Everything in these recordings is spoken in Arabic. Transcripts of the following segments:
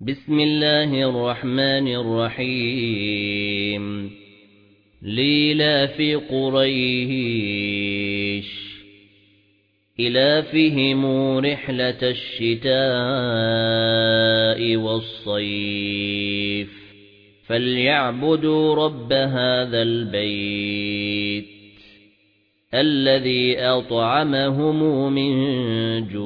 بسم الله الرحمن الرحيم. ليلاف قريش. إلافهم رحلة الشتاء والصيف. فليعبدوا رب هذا البيت الذي أطعمهم من جوع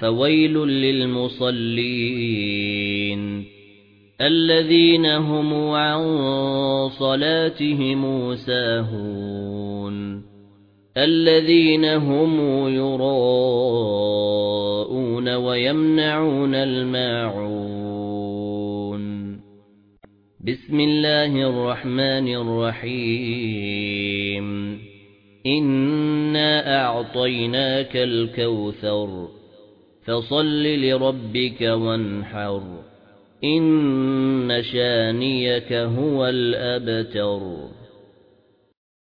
فويل للمصلين الذين هم عن صلاتهم ساهون الذين هم يراءون ويمنعون الماعون بسم الله الرحمن الرحيم إنا أعطيناك الكوثر فصل لربك وانحر إن شانيك هو الأبتر